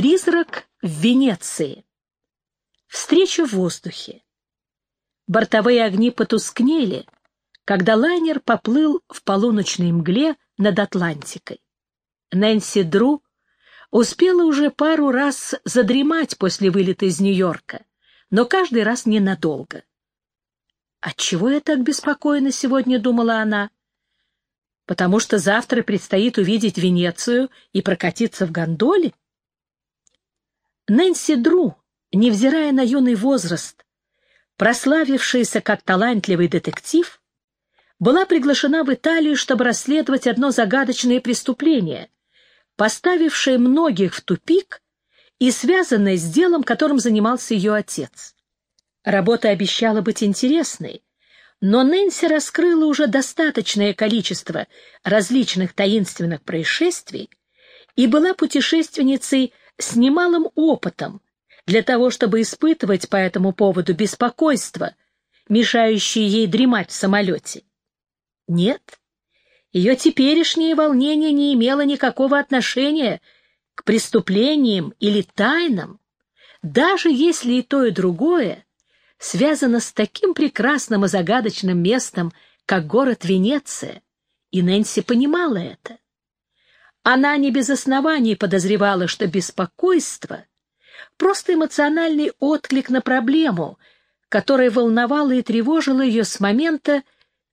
Призрак в Венеции. Встреча в воздухе. Бортовые огни потускнели, когда лайнер поплыл в полуночной мгле над Атлантикой. Нэнси Дру успела уже пару раз задремать после вылета из Нью-Йорка, но каждый раз ненадолго. «Отчего я так беспокойна сегодня?» — думала она. «Потому что завтра предстоит увидеть Венецию и прокатиться в гондоле?» Нэнси Дру, невзирая на юный возраст, прославившаяся как талантливый детектив, была приглашена в Италию, чтобы расследовать одно загадочное преступление, поставившее многих в тупик и связанное с делом, которым занимался ее отец. Работа обещала быть интересной, но Нэнси раскрыла уже достаточное количество различных таинственных происшествий и была путешественницей с немалым опытом для того, чтобы испытывать по этому поводу беспокойство, мешающее ей дремать в самолете. Нет, ее теперешнее волнение не имело никакого отношения к преступлениям или тайнам, даже если и то, и другое связано с таким прекрасным и загадочным местом, как город Венеция, и Нэнси понимала это. Она не без оснований подозревала, что беспокойство — просто эмоциональный отклик на проблему, которая волновала и тревожила ее с момента,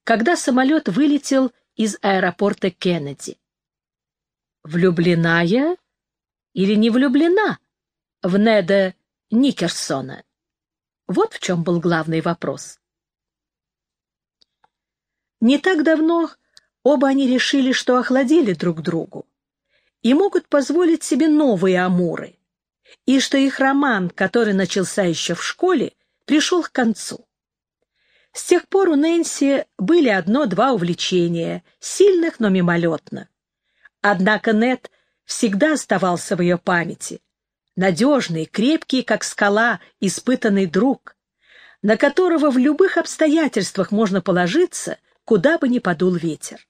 когда самолет вылетел из аэропорта Кеннеди. Влюблена я или не влюблена в Неда Никерсона? Вот в чем был главный вопрос. Не так давно оба они решили, что охладили друг другу и могут позволить себе новые амуры, и что их роман, который начался еще в школе, пришел к концу. С тех пор у Нэнси были одно-два увлечения, сильных, но мимолетно. Однако Нет всегда оставался в ее памяти, надежный, крепкий, как скала, испытанный друг, на которого в любых обстоятельствах можно положиться, куда бы ни подул ветер.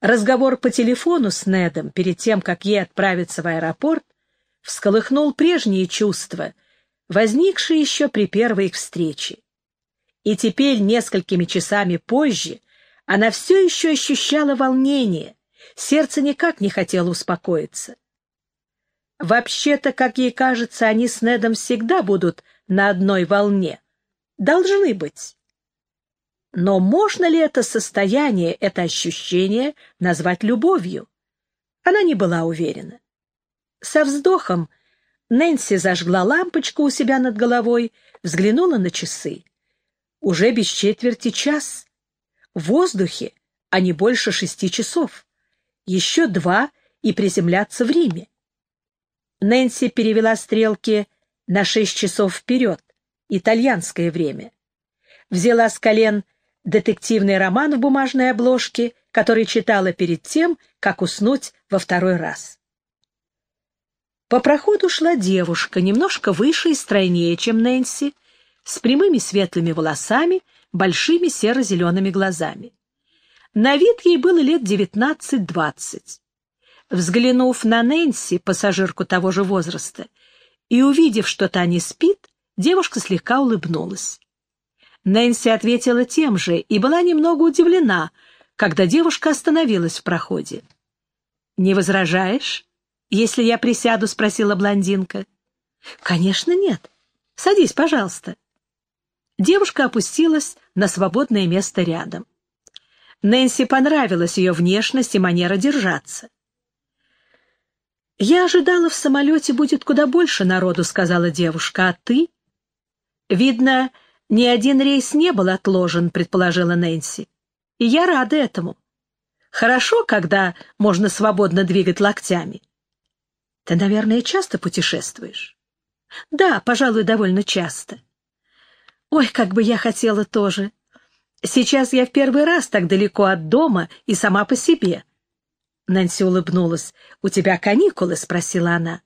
Разговор по телефону с Недом перед тем, как ей отправиться в аэропорт, всколыхнул прежние чувства, возникшие еще при первой их встрече. И теперь, несколькими часами позже, она все еще ощущала волнение, сердце никак не хотело успокоиться. Вообще-то, как ей кажется, они с Недом всегда будут на одной волне. Должны быть. Но можно ли это состояние, это ощущение назвать любовью? Она не была уверена. Со вздохом Нэнси зажгла лампочку у себя над головой, взглянула на часы. Уже без четверти час. В воздухе, а не больше шести часов. Еще два и приземляться в Риме. Нэнси перевела стрелки на шесть часов вперед, итальянское время. Взяла с колен детективный роман в бумажной обложке, который читала перед тем, как уснуть во второй раз. По проходу шла девушка, немножко выше и стройнее, чем Нэнси, с прямыми светлыми волосами, большими серо-зелеными глазами. На вид ей было лет девятнадцать-двадцать. Взглянув на Нэнси, пассажирку того же возраста, и увидев, что та не спит, девушка слегка улыбнулась. Нэнси ответила тем же и была немного удивлена, когда девушка остановилась в проходе. «Не возражаешь, если я присяду?» — спросила блондинка. «Конечно нет. Садись, пожалуйста». Девушка опустилась на свободное место рядом. Нэнси понравилась ее внешность и манера держаться. «Я ожидала, в самолете будет куда больше народу», — сказала девушка, — «а ты?» «Видно, ни один рейс не был отложен», — предположила Нэнси. «И я рада этому. Хорошо, когда можно свободно двигать локтями». «Ты, наверное, часто путешествуешь?» «Да, пожалуй, довольно часто». «Ой, как бы я хотела тоже. Сейчас я в первый раз так далеко от дома и сама по себе». Нэнси улыбнулась. «У тебя каникулы?» — спросила она.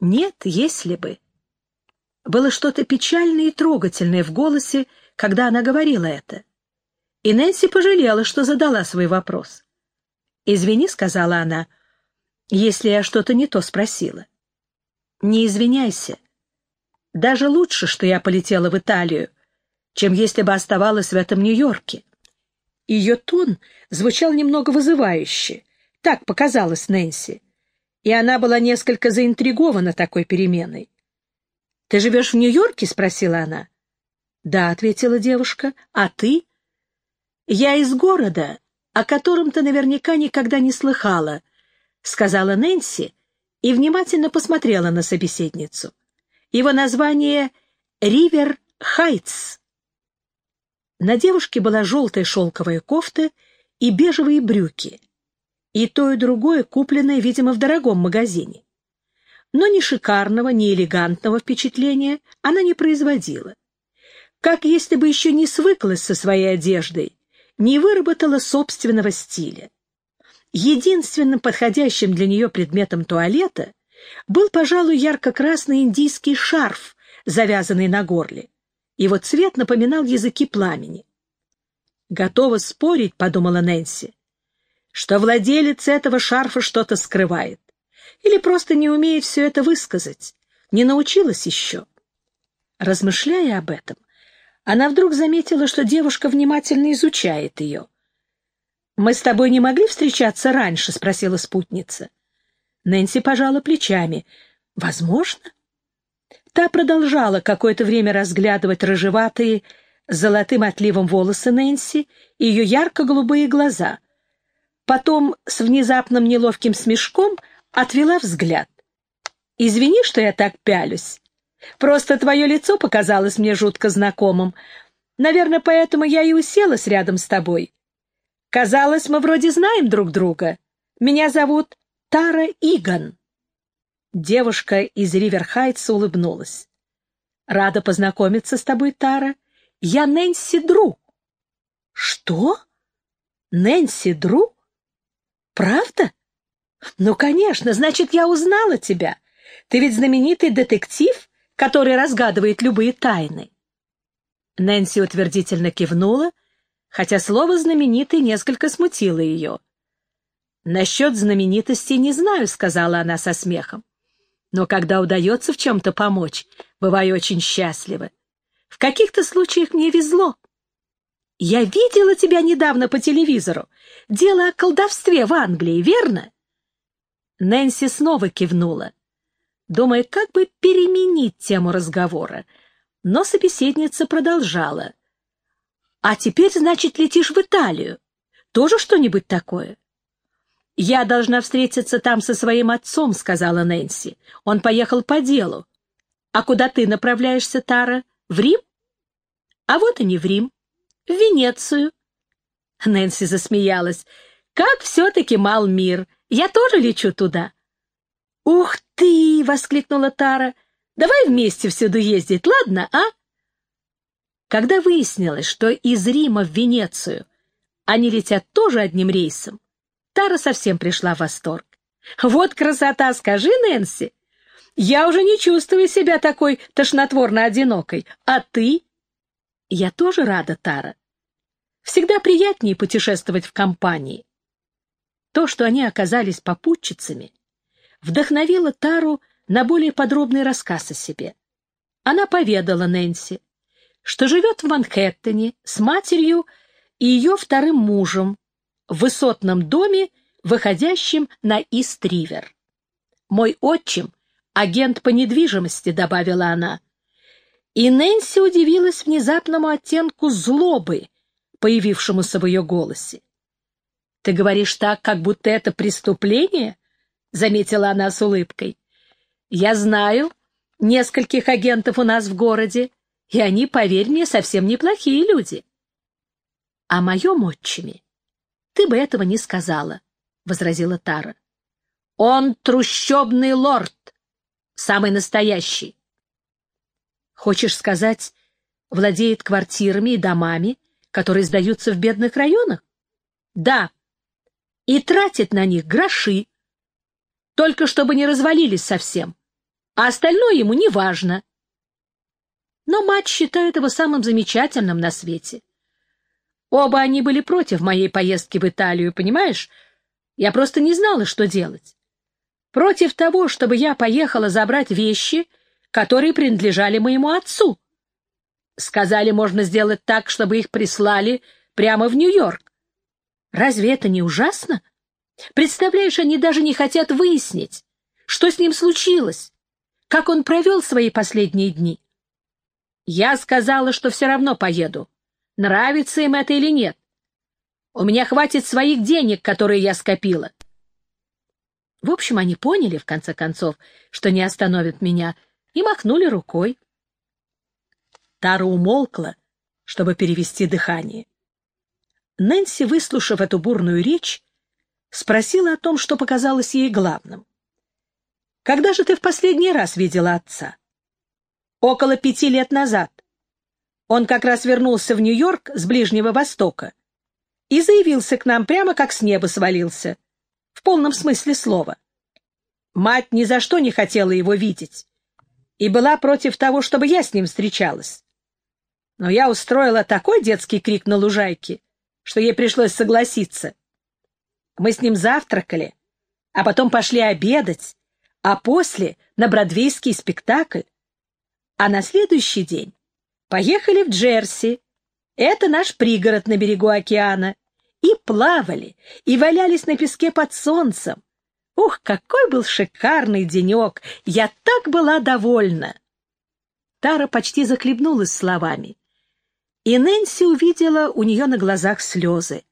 «Нет, если бы». Было что-то печальное и трогательное в голосе, когда она говорила это. И Нэнси пожалела, что задала свой вопрос. «Извини», — сказала она, если я что-то не то спросила. Не извиняйся. Даже лучше, что я полетела в Италию, чем если бы оставалась в этом Нью-Йорке. Ее тон звучал немного вызывающе. Так показалось Нэнси. И она была несколько заинтригована такой переменой. «Ты живешь в Нью-Йорке?» — спросила она. «Да», — ответила девушка. «А ты?» «Я из города, о котором ты наверняка никогда не слыхала», — сказала Нэнси и внимательно посмотрела на собеседницу. «Его название — Ривер Хайтс». На девушке была желтая шелковая кофта и бежевые брюки, и то и другое купленное, видимо, в дорогом магазине. Но ни шикарного, ни элегантного впечатления она не производила. Как если бы еще не свыклась со своей одеждой, не выработала собственного стиля. Единственным подходящим для нее предметом туалета был, пожалуй, ярко-красный индийский шарф, завязанный на горле. Его цвет напоминал языки пламени. «Готова спорить», — подумала Нэнси, — «что владелец этого шарфа что-то скрывает или просто не умеет все это высказать, не научилась еще». Размышляя об этом, она вдруг заметила, что девушка внимательно изучает ее. «Мы с тобой не могли встречаться раньше?» — спросила спутница. Нэнси пожала плечами. «Возможно». Та продолжала какое-то время разглядывать рыжеватые, золотым отливом волосы Нэнси и ее ярко-голубые глаза. Потом с внезапным неловким смешком отвела взгляд. «Извини, что я так пялюсь. Просто твое лицо показалось мне жутко знакомым. Наверное, поэтому я и уселась рядом с тобой. Казалось, мы вроде знаем друг друга. Меня зовут Тара Иган». Девушка из Риверхайтса улыбнулась. «Рада познакомиться с тобой, Тара. Я Нэнси Дру». «Что? Нэнси Дру? Правда? Ну, конечно, значит, я узнала тебя. Ты ведь знаменитый детектив, который разгадывает любые тайны». Нэнси утвердительно кивнула, хотя слово «знаменитый» несколько смутило ее. «Насчет знаменитости не знаю», — сказала она со смехом. Но когда удается в чем-то помочь, бываю очень счастлива. В каких-то случаях мне везло. Я видела тебя недавно по телевизору. Дело о колдовстве в Англии, верно? Нэнси снова кивнула, думая, как бы переменить тему разговора. Но собеседница продолжала. «А теперь, значит, летишь в Италию. Тоже что-нибудь такое?» «Я должна встретиться там со своим отцом», — сказала Нэнси. «Он поехал по делу». «А куда ты направляешься, Тара? В Рим?» «А вот и не в Рим. В Венецию». Нэнси засмеялась. «Как все-таки мал мир. Я тоже лечу туда». «Ух ты!» — воскликнула Тара. «Давай вместе всюду ездить, ладно, а?» Когда выяснилось, что из Рима в Венецию они летят тоже одним рейсом, Тара совсем пришла в восторг. «Вот красота, скажи, Нэнси! Я уже не чувствую себя такой тошнотворно одинокой. А ты?» «Я тоже рада, Тара. Всегда приятнее путешествовать в компании». То, что они оказались попутчицами, вдохновило Тару на более подробный рассказ о себе. Она поведала Нэнси, что живет в Манхэттене с матерью и ее вторым мужем, в высотном доме, выходящем на Ист-Ривер. «Мой отчим — агент по недвижимости», — добавила она. И Нэнси удивилась внезапному оттенку злобы, появившемуся в ее голосе. «Ты говоришь так, как будто это преступление?» — заметила она с улыбкой. «Я знаю нескольких агентов у нас в городе, и они, поверь мне, совсем неплохие люди». «О моем отчиме ты бы этого не сказала, — возразила Тара. — Он трущобный лорд, самый настоящий. — Хочешь сказать, владеет квартирами и домами, которые сдаются в бедных районах? — Да. И тратит на них гроши, только чтобы не развалились совсем, а остальное ему не важно. Но мать считает его самым замечательным на свете. Оба они были против моей поездки в Италию, понимаешь? Я просто не знала, что делать. против того, чтобы я поехала забрать вещи, которые принадлежали моему отцу. Сказали, можно сделать так, чтобы их прислали прямо в Нью-Йорк. Разве это не ужасно? Представляешь, они даже не хотят выяснить, что с ним случилось, как он провел свои последние дни. Я сказала, что все равно поеду, нравится им это или нет. У меня хватит своих денег, которые я скопила. В общем, они поняли, в конце концов, что не остановят меня, и махнули рукой. Тара умолкла, чтобы перевести дыхание. Нэнси, выслушав эту бурную речь, спросила о том, что показалось ей главным. «Когда же ты в последний раз видела отца?» около пяти лет назад. Он как раз вернулся в Нью-Йорк с Ближнего Востока и заявился к нам прямо как с неба свалился, в полном смысле слова. Мать ни за что не хотела его видеть и была против того, чтобы я с ним встречалась. Но я устроила такой детский крик на лужайке, что ей пришлось согласиться. Мы с ним завтракали, а потом пошли обедать, а после — на бродвейский спектакль. А на следующий день поехали в Джерси, это наш пригород на берегу океана, и плавали, и валялись на песке под солнцем. Ух, какой был шикарный денек! Я так была довольна! Тара почти захлебнулась словами, и Нэнси увидела у нее на глазах слезы.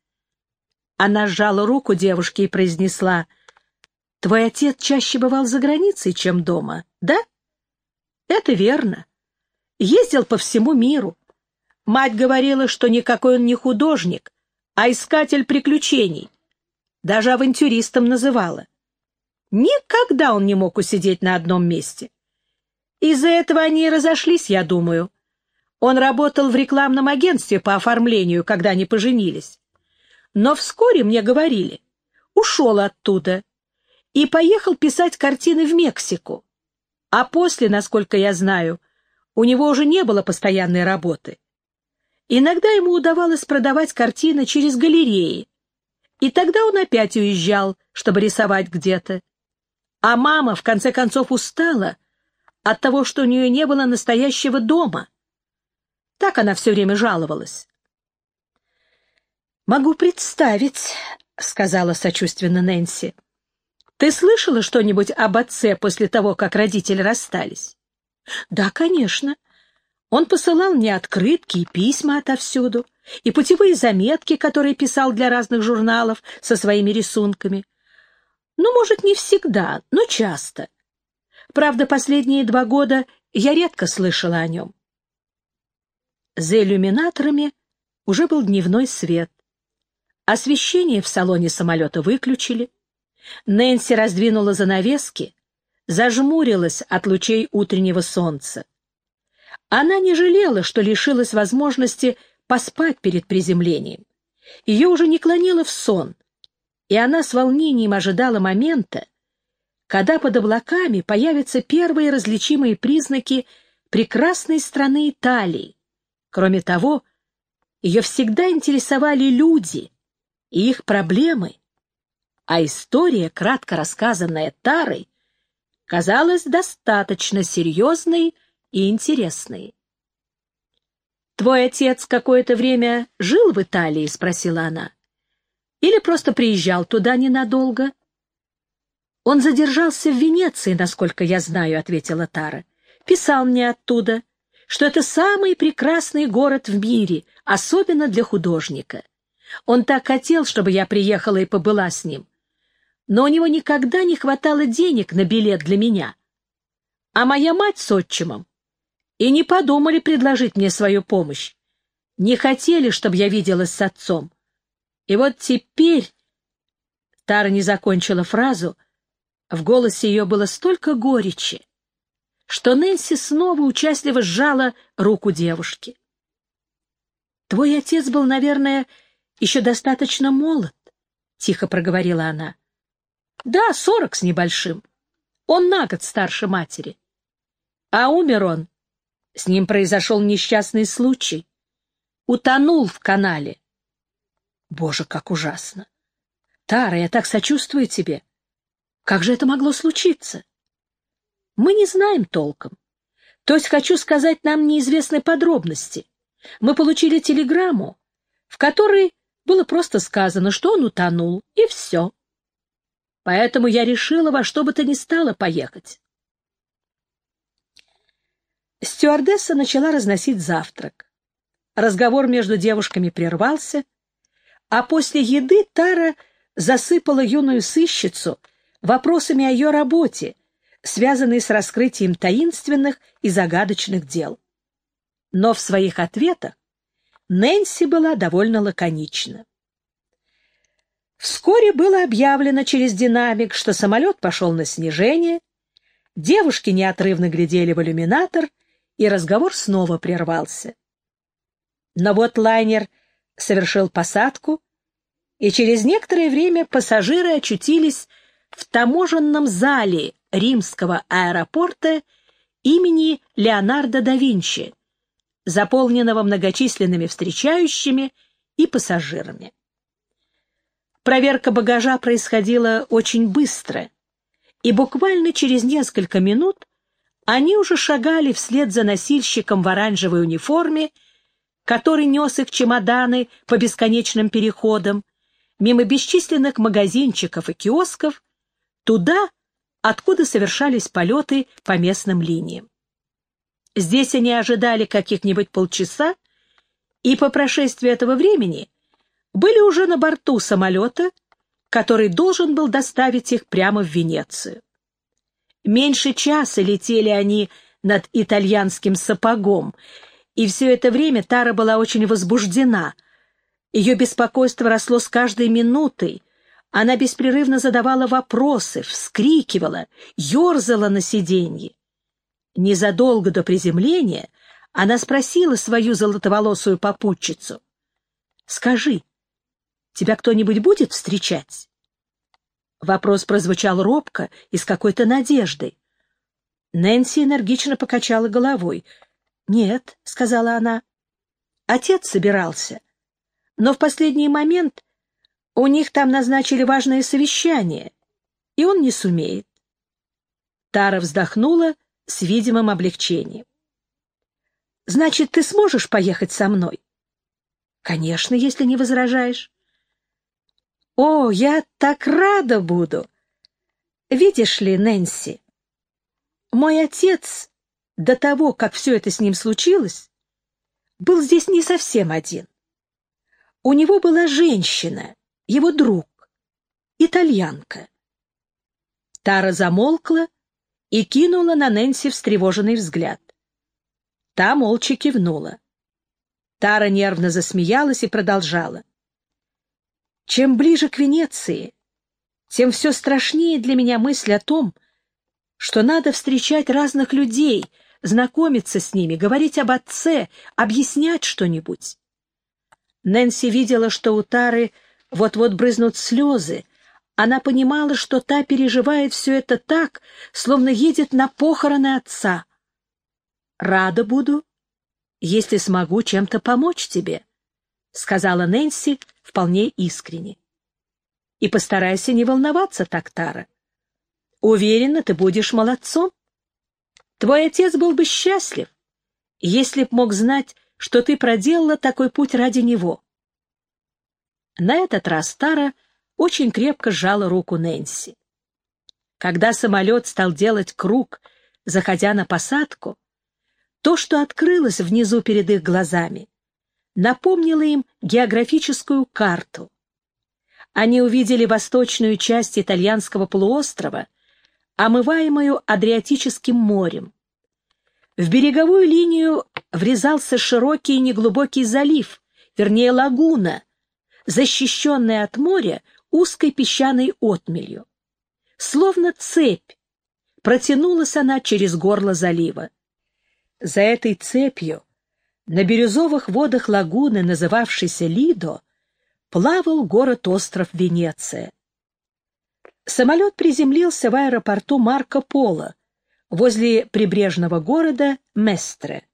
Она сжала руку девушки и произнесла, «Твой отец чаще бывал за границей, чем дома, да?» Это верно. Ездил по всему миру. Мать говорила, что никакой он не художник, а искатель приключений. Даже авантюристом называла. Никогда он не мог усидеть на одном месте. Из-за этого они и разошлись, я думаю. Он работал в рекламном агентстве по оформлению, когда они поженились. Но вскоре мне говорили, ушел оттуда и поехал писать картины в Мексику. А после, насколько я знаю, у него уже не было постоянной работы. Иногда ему удавалось продавать картины через галереи, и тогда он опять уезжал, чтобы рисовать где-то. А мама, в конце концов, устала от того, что у нее не было настоящего дома. Так она все время жаловалась. «Могу представить», — сказала сочувственно Нэнси. Ты слышала что-нибудь об отце после того, как родители расстались? Да, конечно. Он посылал мне открытки и письма отовсюду, и путевые заметки, которые писал для разных журналов со своими рисунками. Ну, может, не всегда, но часто. Правда, последние два года я редко слышала о нем. За иллюминаторами уже был дневной свет. Освещение в салоне самолета выключили. Нэнси раздвинула занавески, зажмурилась от лучей утреннего солнца. Она не жалела, что лишилась возможности поспать перед приземлением. Ее уже не клонило в сон, и она с волнением ожидала момента, когда под облаками появятся первые различимые признаки прекрасной страны Италии. Кроме того, ее всегда интересовали люди и их проблемы, а история, кратко рассказанная Тарой, казалась достаточно серьезной и интересной. «Твой отец какое-то время жил в Италии?» — спросила она. «Или просто приезжал туда ненадолго?» «Он задержался в Венеции, насколько я знаю», — ответила Тара. «Писал мне оттуда, что это самый прекрасный город в мире, особенно для художника. Он так хотел, чтобы я приехала и побыла с ним но у него никогда не хватало денег на билет для меня. А моя мать с отчимом и не подумали предложить мне свою помощь. Не хотели, чтобы я виделась с отцом. И вот теперь... Тара не закончила фразу. В голосе ее было столько горечи, что Нэнси снова участливо сжала руку девушки. «Твой отец был, наверное, еще достаточно молод», — тихо проговорила она. Да, сорок с небольшим. Он на год старше матери. А умер он. С ним произошел несчастный случай. Утонул в канале. Боже, как ужасно. Тара, я так сочувствую тебе. Как же это могло случиться? Мы не знаем толком. То есть, хочу сказать, нам неизвестны подробности. Мы получили телеграмму, в которой было просто сказано, что он утонул, и все. Поэтому я решила во что бы то ни стало поехать. Стюардесса начала разносить завтрак. Разговор между девушками прервался, а после еды Тара засыпала юную сыщицу вопросами о ее работе, связанной с раскрытием таинственных и загадочных дел. Но в своих ответах Нэнси была довольно лаконична. Вскоре было объявлено через динамик, что самолет пошел на снижение, девушки неотрывно глядели в иллюминатор, и разговор снова прервался. Но вот лайнер совершил посадку, и через некоторое время пассажиры очутились в таможенном зале римского аэропорта имени Леонардо да Винчи, заполненного многочисленными встречающими и пассажирами. Проверка багажа происходила очень быстро, и буквально через несколько минут они уже шагали вслед за носильщиком в оранжевой униформе, который нес их чемоданы по бесконечным переходам, мимо бесчисленных магазинчиков и киосков, туда, откуда совершались полеты по местным линиям. Здесь они ожидали каких-нибудь полчаса, и по прошествии этого времени были уже на борту самолета, который должен был доставить их прямо в Венецию. Меньше часа летели они над итальянским сапогом, и все это время Тара была очень возбуждена. Ее беспокойство росло с каждой минутой, она беспрерывно задавала вопросы, вскрикивала, ерзала на сиденье. Незадолго до приземления она спросила свою золотоволосую попутчицу. — Скажи, тебя кто-нибудь будет встречать? Вопрос прозвучал робко и с какой-то надеждой. Нэнси энергично покачала головой. «Нет», — сказала она. «Отец собирался. Но в последний момент у них там назначили важное совещание, и он не сумеет. Тара вздохнула с видимым облегчением. «Значит, ты сможешь поехать со мной?» «Конечно, если не возражаешь». «О, я так рада буду!» «Видишь ли, Нэнси, мой отец, до того, как все это с ним случилось, был здесь не совсем один. У него была женщина, его друг, итальянка. Тара замолкла и кинула на Нэнси встревоженный взгляд. Та молча кивнула. Тара нервно засмеялась и продолжала. «Чем ближе к Венеции, тем все страшнее для меня мысль о том, что надо встречать разных людей, знакомиться с ними, говорить об отце, объяснять что-нибудь». Нэнси видела, что у Тары вот-вот брызнут слезы. Она понимала, что та переживает все это так, словно едет на похороны отца. «Рада буду, если смогу чем-то помочь тебе», — сказала Нэнси вполне искренне. «И постарайся не волноваться так, Тара. Уверена, ты будешь молодцом. Твой отец был бы счастлив, если б мог знать, что ты проделала такой путь ради него. На этот раз Тара очень крепко сжала руку Нэнси. Когда самолет стал делать круг, заходя на посадку, то, что открылось внизу перед их глазами, напомнило им географическую карту. Они увидели восточную часть итальянского полуострова, омываемую Адриатическим морем. В береговую линию врезался широкий неглубокий залив, вернее лагуна, защищенная от моря узкой песчаной отмелью. Словно цепь, протянулась она через горло залива. За этой цепью, на бирюзовых водах лагуны, называвшейся Лидо, плавал город-остров Венеция. Самолет приземлился в аэропорту Марко Поло, возле прибрежного города Местре.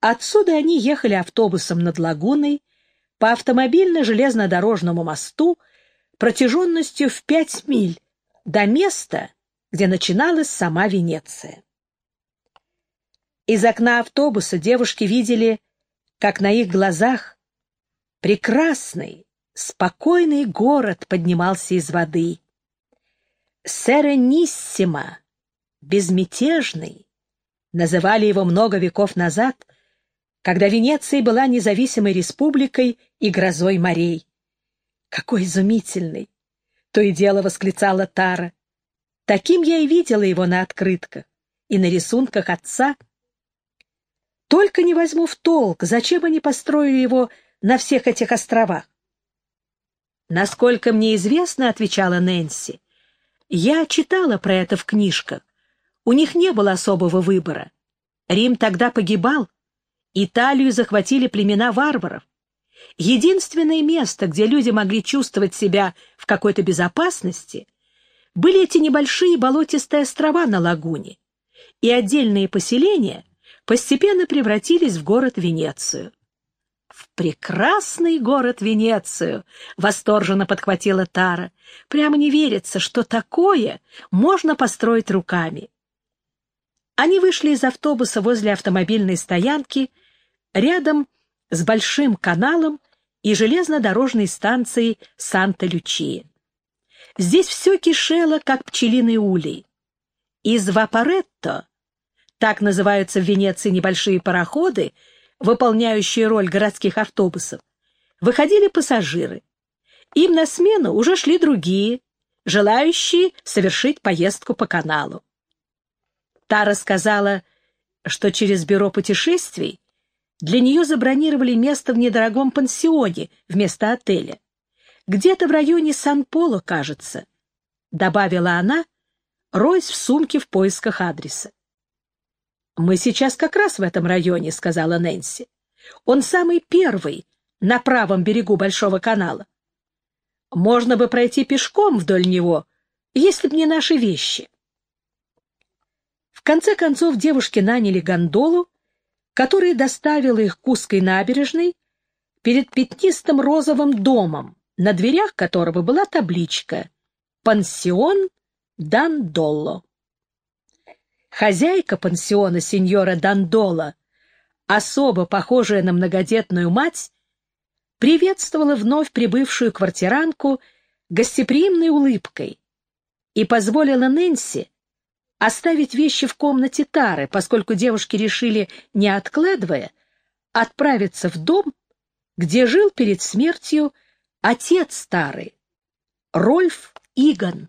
Отсюда они ехали автобусом над лагуной, по автомобильно-железнодорожному мосту протяженностью в пять миль до места, где начиналась сама Венеция. Из окна автобуса девушки видели, как на их глазах прекрасный, спокойный город поднимался из воды. Серениссимо, безмятежный, называли его много веков назад, когда Венеция была независимой республикой и грозой морей. Какой изумительный! То и дело восклицала Тара. Таким я и видела его на открытках и на рисунках отца. Только не возьму в толк, зачем они построили его на всех этих островах. Насколько мне известно, отвечала Нэнси, я читала про это в книжках. У них не было особого выбора. Рим тогда погибал. Италию захватили племена варваров. Единственное место, где люди могли чувствовать себя в какой-то безопасности, были эти небольшие болотистые острова на лагуне, и отдельные поселения постепенно превратились в город Венецию. «В прекрасный город Венецию!» — восторженно подхватила Тара. «Прямо не верится, что такое можно построить руками». Они вышли из автобуса возле автомобильной стоянки, рядом с большим каналом и железнодорожной станцией Санта-Лючия. Здесь все кишело, как пчелиный улей. Из Вапоретто, так называются в Венеции небольшие пароходы, выполняющие роль городских автобусов, выходили пассажиры. Им на смену уже шли другие, желающие совершить поездку по каналу. Та рассказала, что через бюро путешествий для нее забронировали место в недорогом пансионе вместо отеля. Где-то в районе Сан-Поло, кажется, — добавила она, роясь в сумке в поисках адреса. «Мы сейчас как раз в этом районе», — сказала Нэнси. «Он самый первый на правом берегу Большого канала. Можно бы пройти пешком вдоль него, если б не наши вещи». В конце концов девушки наняли гондолу, которая доставила их к узкой набережной перед пятнистым розовым домом, на дверях которого была табличка «Пансион Дандолло». Хозяйка пансиона сеньора Дандола, особо похожая на многодетную мать, приветствовала вновь прибывшую квартиранку гостеприимной улыбкой и позволила Нэнси оставить вещи в комнате Тары, поскольку девушки решили, не откладывая, отправиться в дом, где жил перед смертью отец Тары, Рольф Иган.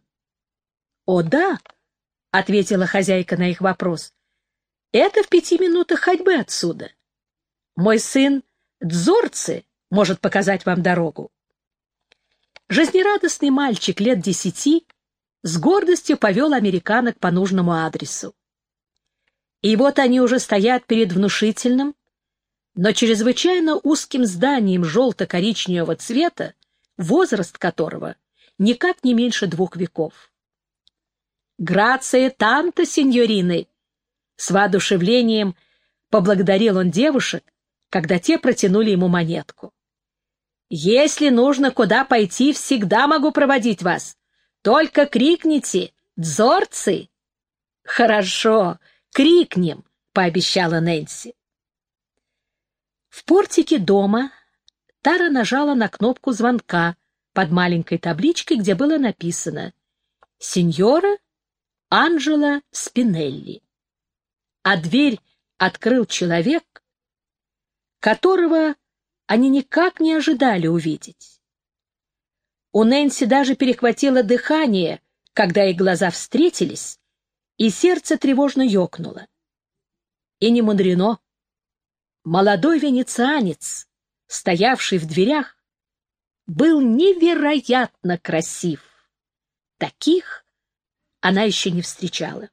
«О да», — ответила хозяйка на их вопрос, — «это в пяти минутах ходьбы отсюда. Мой сын Дзорцы может показать вам дорогу». Жизнерадостный мальчик лет десяти с гордостью повел американок по нужному адресу. И вот они уже стоят перед внушительным, но чрезвычайно узким зданием желто-коричневого цвета, возраст которого никак не меньше двух веков. «Грация танта, сеньорины!» С воодушевлением поблагодарил он девушек, когда те протянули ему монетку. «Если нужно куда пойти, всегда могу проводить вас. Только крикните «Дзорцы!» «Хорошо, крикнем!» — пообещала Нэнси. В портике дома Тара нажала на кнопку звонка под маленькой табличкой, где было написано «Сеньора Анджела Спинелли». А дверь открыл человек, которого они никак не ожидали увидеть. У Нэнси даже перехватило дыхание, когда их глаза встретились, и сердце тревожно ёкнуло. И не мудрено. Молодой венецианец, стоявший в дверях, был невероятно красив. Таких она еще не встречала.